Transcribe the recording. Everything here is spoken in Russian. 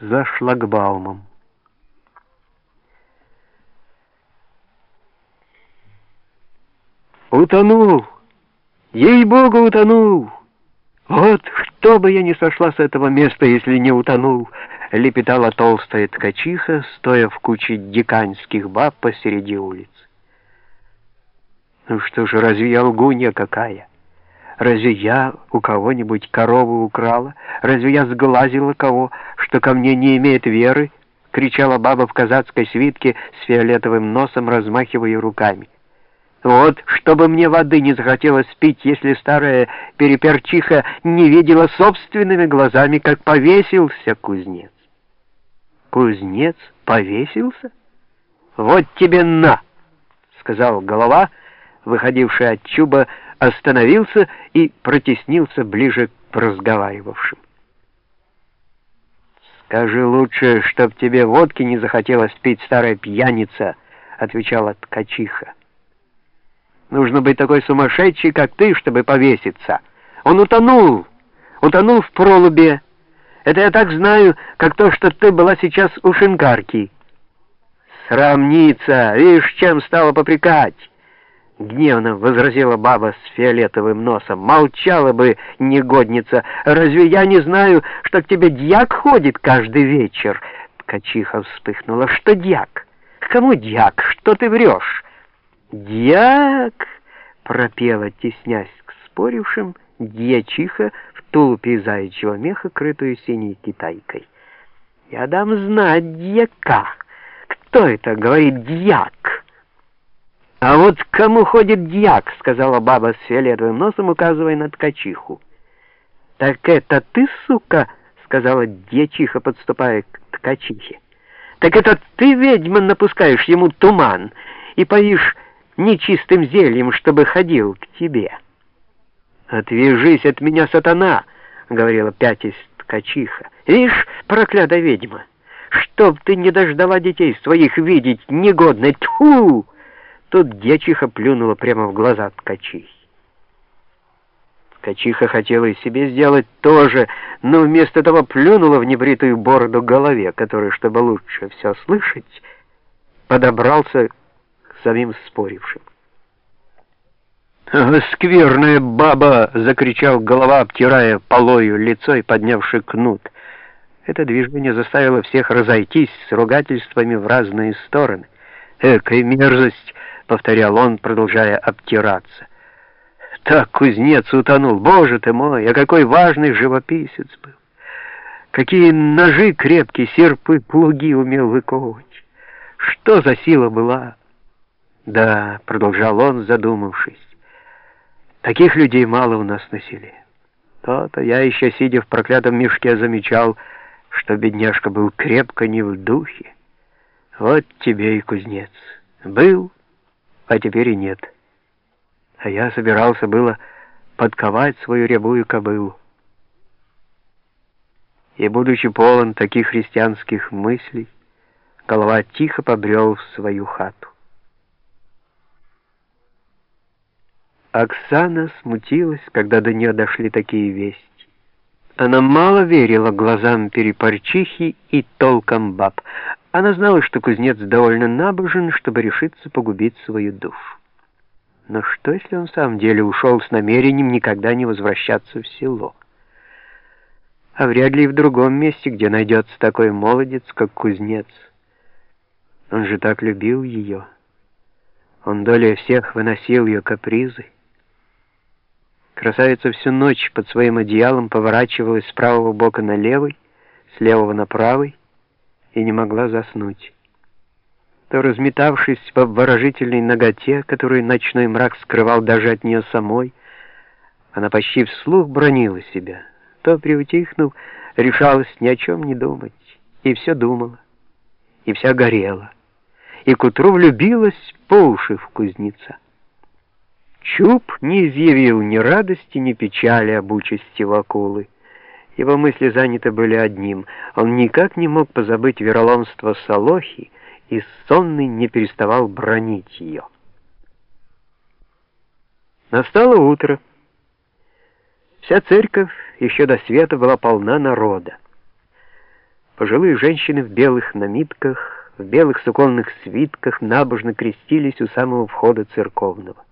за шлагбаумом. Утонул! Ей-богу, утонул! Вот что бы я не сошла с этого места, если не утонул, лепетала толстая ткачиха, стоя в куче диканьских баб посреди улицы. Ну что же, разве я лгунья какая? Разве я у кого-нибудь корову украла? Разве я сглазила кого, что ко мне не имеет веры?» — кричала баба в казацкой свитке с фиолетовым носом, размахивая руками. «Вот, чтобы мне воды не захотелось пить, если старая переперчиха не видела собственными глазами, как повесился кузнец». «Кузнец повесился? Вот тебе на!» — сказал голова, выходивший от чуба, остановился и протеснился ближе к разговаривавшим. «Скажи лучше, чтоб тебе водки не захотелось пить, старая пьяница», — отвечала ткачиха. «Нужно быть такой сумасшедший, как ты, чтобы повеситься. Он утонул, утонул в пролубе. Это я так знаю, как то, что ты была сейчас у шинкарки». «Срамница! Видишь, чем стала попрекать!» — гневно возразила баба с фиолетовым носом. «Молчала бы, негодница! Разве я не знаю, что к тебе дьяк ходит каждый вечер?» Ткачиха вспыхнула. «Что дьяк? Кому дьяк? Что ты врешь?» «Дьяк!» — пропела, теснясь к спорившим, дьячиха в тулупе заячьего меха, крытую синей китайкой. «Я дам знать дьяка! Кто это говорит дьяк?» «А вот кому ходит дьяк?» — сказала баба с фиолетовым носом, указывая на ткачиху. «Так это ты, сука?» — сказала дьячиха, подступая к ткачихе. «Так это ты, ведьма, напускаешь ему туман и поишь нечистым зельем, чтобы ходил к тебе». «Отвяжись от меня, сатана!» — говорила пятясь ткачиха. «Ишь, проклятая ведьма, чтоб ты не дождала детей своих видеть, негодной, тьфу!» Тут дьячиха плюнула прямо в глаза ткачихи. Ткачиха хотела и себе сделать то же, но вместо того плюнула в небритую бороду голове, который, чтобы лучше все слышать, подобрался к самим спорившим. «Скверная баба!» — закричал голова, обтирая полою лицо и поднявший кнут. Это движение заставило всех разойтись с ругательствами в разные стороны. «Экая мерзость!» — повторял он, продолжая обтираться. Так кузнец утонул. Боже ты мой, а какой важный живописец был! Какие ножи крепкие, серпы, плуги умел выковывать! Что за сила была? Да, — продолжал он, задумавшись, — таких людей мало у нас на селе. То-то я еще, сидя в проклятом мешке, замечал, что бедняжка был крепко не в духе. Вот тебе и кузнец. Был а теперь и нет. А я собирался было подковать свою рябую кобылу. И, будучи полон таких христианских мыслей, голова тихо побрел в свою хату. Оксана смутилась, когда до нее дошли такие вести. Она мало верила глазам перепорчихи и толкам баб. Она знала, что кузнец довольно набожен, чтобы решиться погубить свою душу. Но что, если он в самом деле ушел с намерением никогда не возвращаться в село? А вряд ли и в другом месте, где найдется такой молодец, как кузнец. Он же так любил ее. Он долей всех выносил ее капризы. Красавица всю ночь под своим одеялом поворачивалась с правого бока на левый, с левого на правый, и не могла заснуть. То разметавшись в обворожительной ноготе, которую ночной мрак скрывал даже от нее самой, она почти вслух бронила себя, то, приутихнув, решалась ни о чем не думать, и все думала, и вся горела, и к утру влюбилась по уши в кузнеца. Чуб не изъявил ни радости, ни печали об участи Вакулы. Его мысли заняты были одним. Он никак не мог позабыть вероломство Салохи, и сонный не переставал бронить ее. Настало утро. Вся церковь еще до света была полна народа. Пожилые женщины в белых намитках, в белых суконных свитках набожно крестились у самого входа церковного.